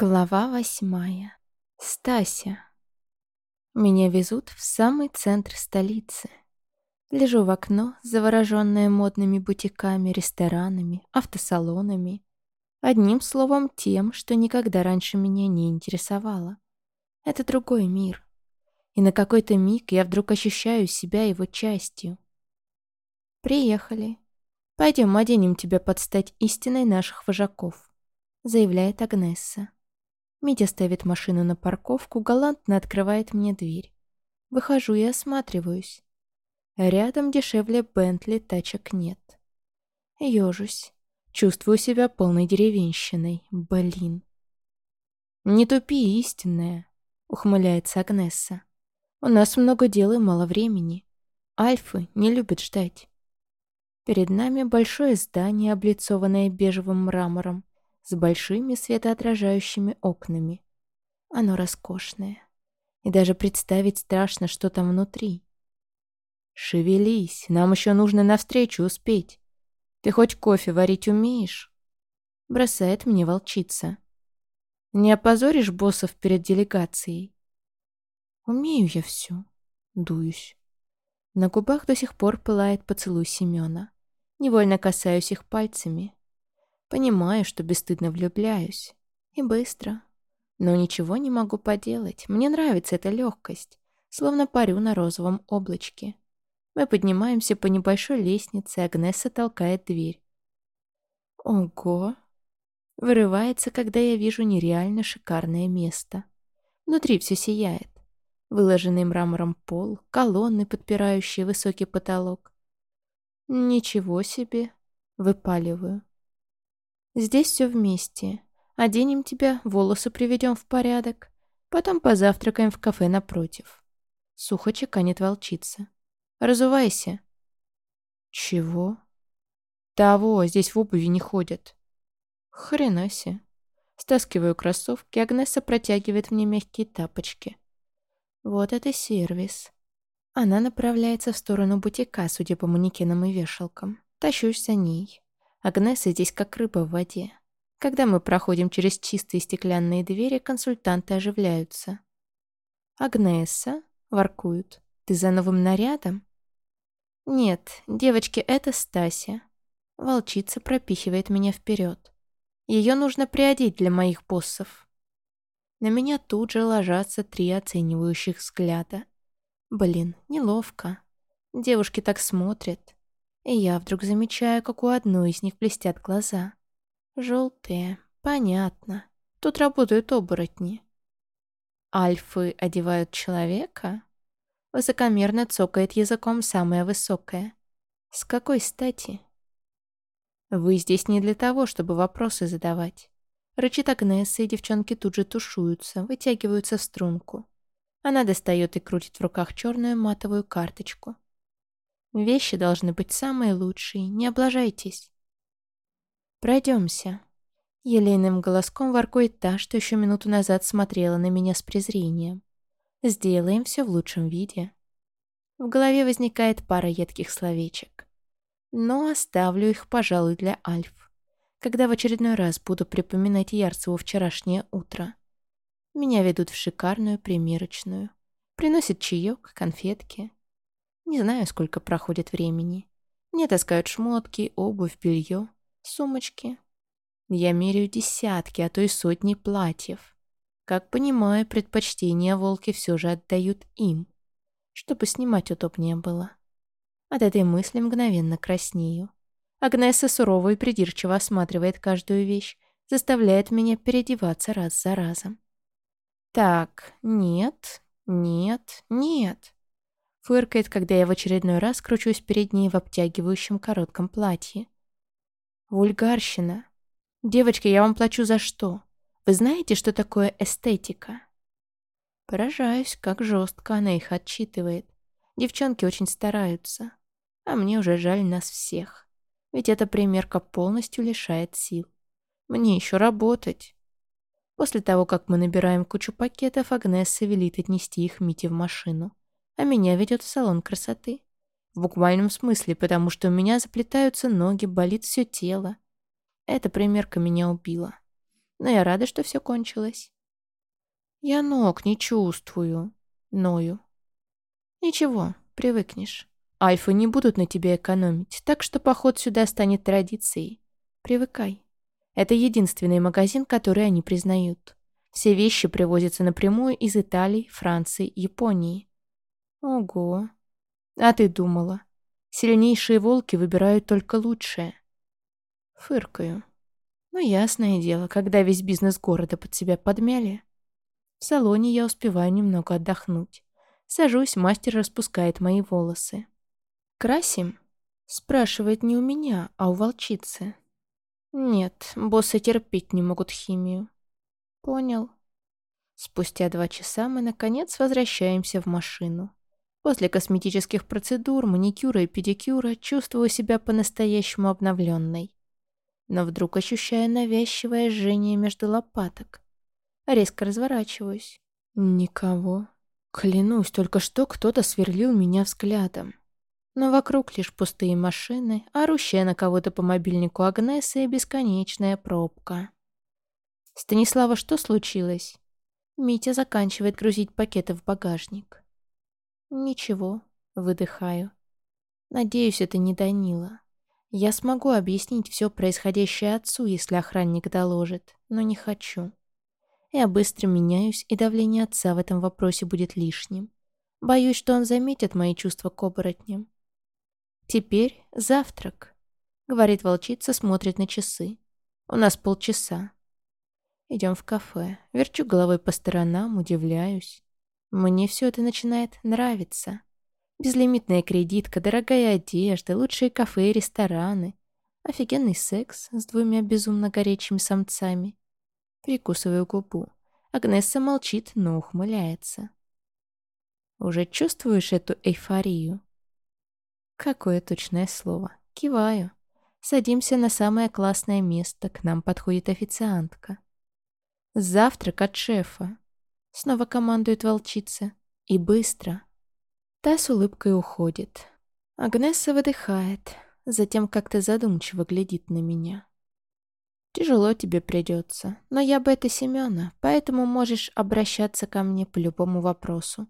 Глава восьмая. Стася. Меня везут в самый центр столицы. Лежу в окно, завороженная модными бутиками, ресторанами, автосалонами. Одним словом, тем, что никогда раньше меня не интересовало. Это другой мир. И на какой-то миг я вдруг ощущаю себя его частью. «Приехали. Пойдем оденем тебя под стать истиной наших вожаков», заявляет Агнесса. Митя ставит машину на парковку, галантно открывает мне дверь. Выхожу и осматриваюсь. Рядом дешевле Бентли тачек нет. Ёжусь. Чувствую себя полной деревенщиной. Блин. «Не тупи, истинная», — ухмыляется Агнесса. «У нас много дел и мало времени. Альфы не любят ждать». Перед нами большое здание, облицованное бежевым мрамором с большими светоотражающими окнами. Оно роскошное. И даже представить страшно, что там внутри. «Шевелись, нам еще нужно навстречу успеть. Ты хоть кофе варить умеешь?» Бросает мне волчица. «Не опозоришь боссов перед делегацией?» «Умею я все», — дуюсь. На губах до сих пор пылает поцелуй Семена. Невольно касаюсь их пальцами. Понимаю, что бесстыдно влюбляюсь. И быстро. Но ничего не могу поделать. Мне нравится эта легкость. Словно парю на розовом облачке. Мы поднимаемся по небольшой лестнице, Агнеса толкает дверь. Ого! Вырывается, когда я вижу нереально шикарное место. Внутри все сияет. Выложенный мрамором пол, колонны, подпирающие высокий потолок. Ничего себе! Выпаливаю. Здесь все вместе. Оденем тебя, волосы приведем в порядок. Потом позавтракаем в кафе напротив. Сухо чеканит волчица. Разувайся. Чего? Того, здесь в обуви не ходят. Хрена себе. Стаскиваю кроссовки, Агнеса протягивает мне мягкие тапочки. Вот это сервис. Она направляется в сторону бутика, судя по манекенам и вешалкам. Тащусь за ней. Агнеса здесь как рыба в воде. Когда мы проходим через чистые стеклянные двери, консультанты оживляются. «Агнеса?» — воркуют. «Ты за новым нарядом?» «Нет, девочки, это Стася». Волчица пропихивает меня вперед. Ее нужно приодеть для моих боссов. На меня тут же ложатся три оценивающих взгляда. Блин, неловко. Девушки так смотрят. И я вдруг замечаю, как у одной из них блестят глаза. Желтые. Понятно. Тут работают оборотни. Альфы одевают человека? Высокомерно цокает языком самая высокая. С какой стати? Вы здесь не для того, чтобы вопросы задавать. Рычит Агнесса, и девчонки тут же тушуются, вытягиваются в струнку. Она достает и крутит в руках черную матовую карточку. Вещи должны быть самые лучшие, не облажайтесь. Пройдемся. Елейным голоском воркует та, что еще минуту назад смотрела на меня с презрением. Сделаем все в лучшем виде. В голове возникает пара едких словечек. Но оставлю их, пожалуй, для Альф. Когда в очередной раз буду припоминать Ярцеву вчерашнее утро. Меня ведут в шикарную примерочную. Приносят чаек, конфетки. Не знаю, сколько проходит времени. Мне таскают шмотки, обувь, белье, сумочки. Я меряю десятки, а то и сотни платьев. Как понимаю, предпочтения волки все же отдают им, чтобы снимать удобнее было. От этой мысли мгновенно краснею. Агнеса сурово и придирчиво осматривает каждую вещь, заставляет меня переодеваться раз за разом. Так, нет, нет, нет. Фыркает, когда я в очередной раз кручусь перед ней в обтягивающем коротком платье. Вульгарщина. Девочки, я вам плачу за что? Вы знаете, что такое эстетика? Поражаюсь, как жестко она их отчитывает. Девчонки очень стараются. А мне уже жаль нас всех. Ведь эта примерка полностью лишает сил. Мне еще работать. После того, как мы набираем кучу пакетов, Агнесса велит отнести их Мите в машину а меня ведет в салон красоты. В буквальном смысле, потому что у меня заплетаются ноги, болит все тело. Эта примерка меня убила. Но я рада, что все кончилось. Я ног не чувствую. Ною. Ничего, привыкнешь. Альфы не будут на тебя экономить, так что поход сюда станет традицией. Привыкай. Это единственный магазин, который они признают. Все вещи привозятся напрямую из Италии, Франции, Японии. Ого. А ты думала? Сильнейшие волки выбирают только лучшее. Фыркаю. Ну, ясное дело, когда весь бизнес города под себя подмяли. В салоне я успеваю немного отдохнуть. Сажусь, мастер распускает мои волосы. «Красим?» Спрашивает не у меня, а у волчицы. Нет, боссы терпеть не могут химию. Понял. Спустя два часа мы, наконец, возвращаемся в машину. После косметических процедур, маникюра и педикюра чувствую себя по-настоящему обновленной. Но вдруг ощущаю навязчивое жжение между лопаток. Резко разворачиваюсь. Никого. Клянусь, только что кто-то сверлил меня взглядом. Но вокруг лишь пустые машины, орущая на кого-то по мобильнику Агнеса и бесконечная пробка. «Станислава, что случилось?» Митя заканчивает грузить пакеты в багажник. «Ничего», — выдыхаю. «Надеюсь, это не Данила. Я смогу объяснить все происходящее отцу, если охранник доложит, но не хочу. Я быстро меняюсь, и давление отца в этом вопросе будет лишним. Боюсь, что он заметит мои чувства к оборотням. «Теперь завтрак», — говорит волчица, смотрит на часы. «У нас полчаса». Идем в кафе. Верчу головой по сторонам, удивляюсь. Мне все это начинает нравиться. Безлимитная кредитка, дорогая одежда, лучшие кафе и рестораны. Офигенный секс с двумя безумно горячими самцами. Прикусываю губу. Агнесса молчит, но ухмыляется. Уже чувствуешь эту эйфорию? Какое точное слово. Киваю. Садимся на самое классное место, к нам подходит официантка. Завтрак от шефа. Снова командует волчица. И быстро. Та с улыбкой уходит. Агнесса выдыхает, затем как-то задумчиво глядит на меня. «Тяжело тебе придется, но я Бета Семена, поэтому можешь обращаться ко мне по любому вопросу».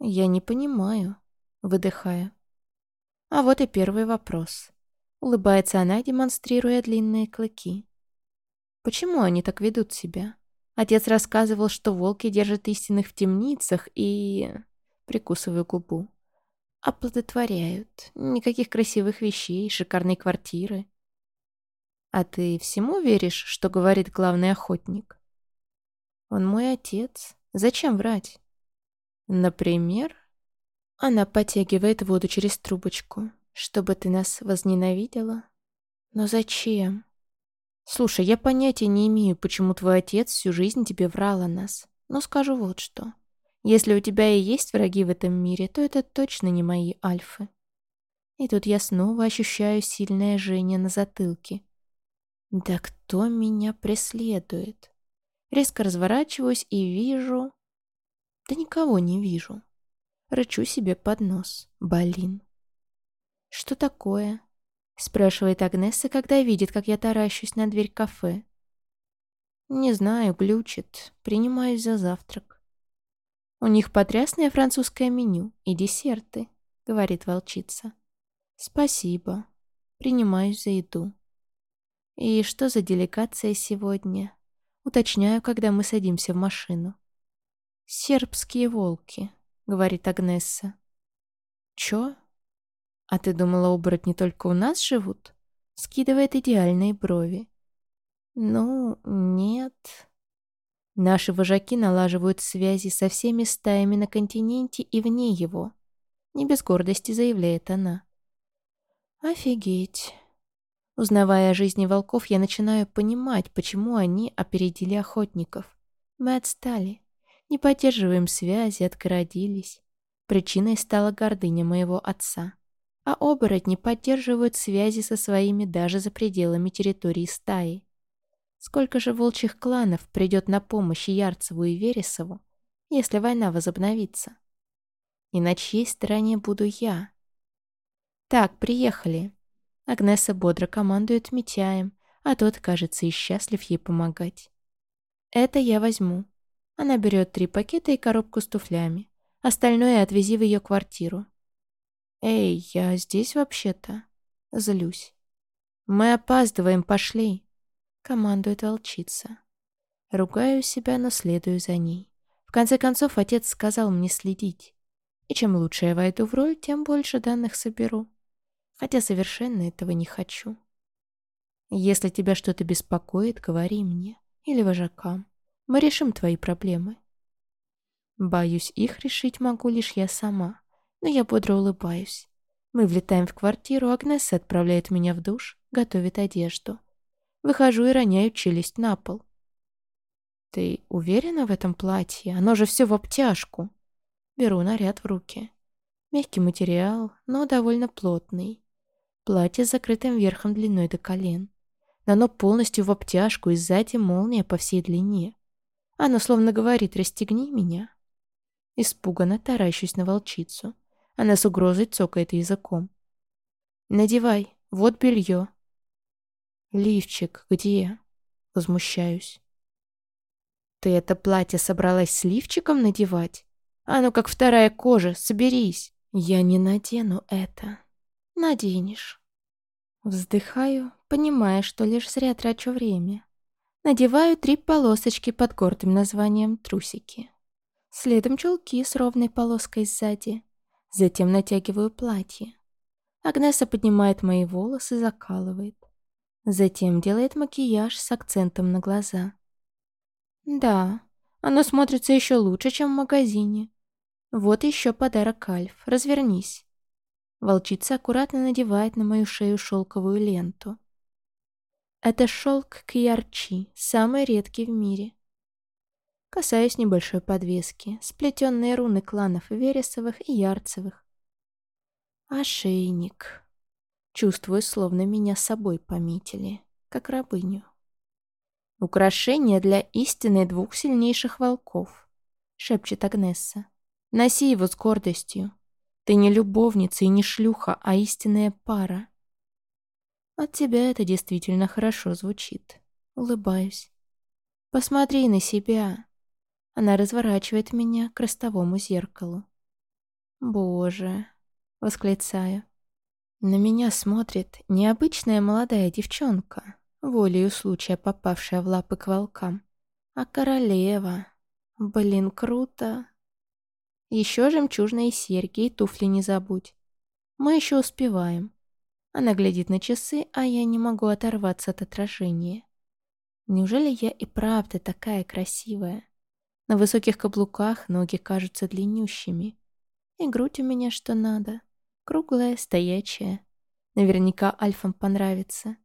«Я не понимаю», — выдыхая. А вот и первый вопрос. Улыбается она, демонстрируя длинные клыки. Почему они так ведут себя? Отец рассказывал, что волки держат истинных в темницах и... Прикусываю губу. Оплодотворяют. Никаких красивых вещей, шикарной квартиры. А ты всему веришь, что говорит главный охотник? Он мой отец. Зачем врать? Например? Она потягивает воду через трубочку. Чтобы ты нас возненавидела? Но зачем? Слушай, я понятия не имею, почему твой отец всю жизнь тебе врал о нас. Но скажу вот что. Если у тебя и есть враги в этом мире, то это точно не мои альфы. И тут я снова ощущаю сильное жжение на затылке. Да кто меня преследует? Резко разворачиваюсь и вижу... Да никого не вижу. Рычу себе под нос. Блин. «Что такое?» Спрашивает Агнесса, когда видит, как я таращусь на дверь кафе. Не знаю, глючит. Принимаюсь за завтрак. У них потрясное французское меню и десерты, говорит волчица. Спасибо. Принимаюсь за еду. И что за деликация сегодня? Уточняю, когда мы садимся в машину. Сербские волки, говорит Агнесса. Чё? «А ты думала, оборотни только у нас живут?» Скидывает идеальные брови. «Ну, нет...» Наши вожаки налаживают связи со всеми стаями на континенте и вне его. Не без гордости заявляет она. Офигеть. Узнавая о жизни волков, я начинаю понимать, почему они опередили охотников. Мы отстали. Не поддерживаем связи, отгородились. Причиной стала гордыня моего отца а оборотни поддерживают связи со своими даже за пределами территории стаи. Сколько же волчьих кланов придет на помощь Ярцеву и Вересову, если война возобновится? И на чьей стороне буду я? Так, приехали. Агнеса бодро командует Митяем, а тот, кажется, и счастлив ей помогать. Это я возьму. Она берет три пакета и коробку с туфлями. Остальное отвези в ее квартиру. Эй, я здесь вообще-то. Злюсь. Мы опаздываем, пошли. Командует волчица. Ругаю себя, но следую за ней. В конце концов, отец сказал мне следить. И чем лучше я войду в роль, тем больше данных соберу. Хотя совершенно этого не хочу. Если тебя что-то беспокоит, говори мне. Или вожакам. Мы решим твои проблемы. Боюсь, их решить могу лишь я сама. Но я бодро улыбаюсь. Мы влетаем в квартиру, Агнесса отправляет меня в душ, готовит одежду. Выхожу и роняю челюсть на пол. «Ты уверена в этом платье? Оно же все в обтяжку». Беру наряд в руки. Мягкий материал, но довольно плотный. Платье с закрытым верхом длиной до колен. Но оно полностью в обтяжку и сзади молния по всей длине. Оно словно говорит «расстегни меня». Испуганно таращусь на волчицу. Она с угрозой цокает языком. «Надевай, вот белье». «Лифчик где?» Возмущаюсь. Ты это платье собралась с лифчиком надевать? Оно как вторая кожа, соберись. Я не надену это. Наденешь. Вздыхаю, понимая, что лишь зря трачу время. Надеваю три полосочки под гордым названием трусики. Следом чулки с ровной полоской сзади. Затем натягиваю платье. Агнеса поднимает мои волосы закалывает. Затем делает макияж с акцентом на глаза. Да, оно смотрится еще лучше, чем в магазине. Вот еще подарок Альф. Развернись. Волчица аккуратно надевает на мою шею шелковую ленту. Это шелк кьярчи, самый редкий в мире. Касаюсь небольшой подвески, сплетенные руны кланов Вересовых и Ярцевых. Ошейник. Чувствую, словно меня с собой пометили, как рабыню. «Украшение для истины двух сильнейших волков», — шепчет Агнесса. «Носи его с гордостью. Ты не любовница и не шлюха, а истинная пара». От тебя это действительно хорошо звучит. Улыбаюсь. «Посмотри на себя». Она разворачивает меня к ростовому зеркалу. «Боже!» — восклицаю. На меня смотрит необычная молодая девчонка, волею случая попавшая в лапы к волкам. А королева... Блин, круто. Еще жемчужные серьги и туфли не забудь. Мы еще успеваем. Она глядит на часы, а я не могу оторваться от отражения. Неужели я и правда такая красивая? На высоких каблуках ноги кажутся длиннющими. И грудь у меня что надо. Круглая, стоячая. Наверняка альфам понравится.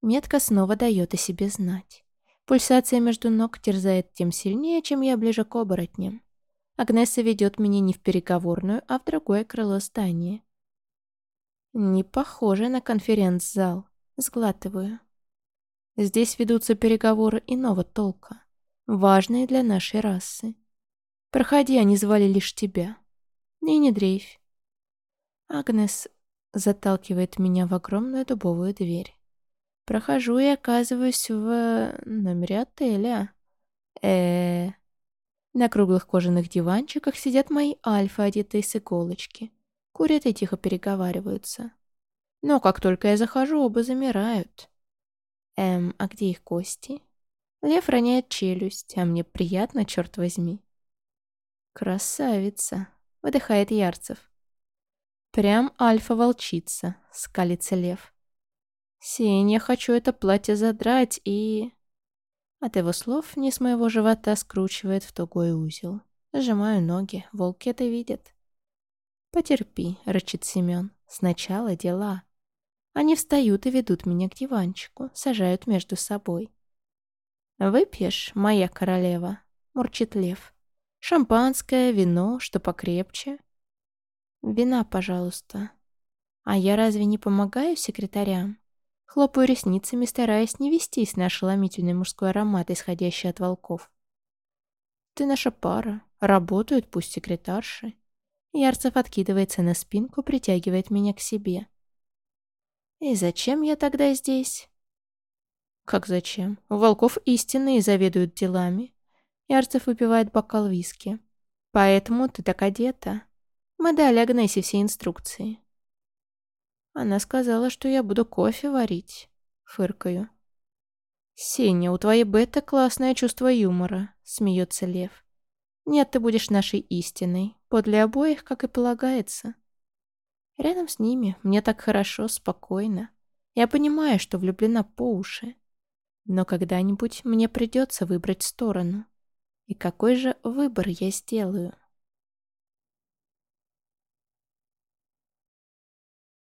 Метка снова дает о себе знать. Пульсация между ног терзает тем сильнее, чем я ближе к оборотням. Агнеса ведет меня не в переговорную, а в другое крыло здания. Не похоже на конференц-зал. Сглатываю. Здесь ведутся переговоры иного толка, важные для нашей расы. Проходи, они звали лишь тебя. И не дрейфь. Агнес заталкивает меня в огромную дубовую дверь. Прохожу и оказываюсь в номере отеля. э, На круглых кожаных диванчиках сидят мои альфа, одетые с иголочки. Курят и тихо переговариваются. Но как только я захожу, оба замирают. Эм, а где их кости? Лев роняет челюсть, а мне приятно, черт возьми. «Красавица!» — выдыхает Ярцев. «Прям альфа-волчица», — скалится лев. «Сень, я хочу это платье задрать и...» От его слов низ моего живота скручивает в тугой узел. Сжимаю ноги, волки это видят. «Потерпи», — рычит Семен. «Сначала дела». Они встают и ведут меня к диванчику, сажают между собой. «Выпьешь, моя королева?» — мурчит лев. «Шампанское, вино, что покрепче?» «Вина, пожалуйста». «А я разве не помогаю секретарям?» Хлопаю ресницами, стараясь не вестись на ошеломительный мужской аромат, исходящий от волков. «Ты наша пара. Работают пусть секретарши». Ярцев откидывается на спинку, притягивает меня к себе. «И зачем я тогда здесь?» Как зачем? У волков истинные заведуют делами. Ярцев выпивает бокал виски. Поэтому ты так одета. Мы дали Агнесе все инструкции. Она сказала, что я буду кофе варить. Фыркаю. «Сеня, у твоей бета классное чувство юмора», — смеется Лев. «Нет, ты будешь нашей истиной. Подле обоих, как и полагается». Рядом с ними мне так хорошо, спокойно. Я понимаю, что влюблена по уши. Но когда-нибудь мне придется выбрать сторону. И какой же выбор я сделаю?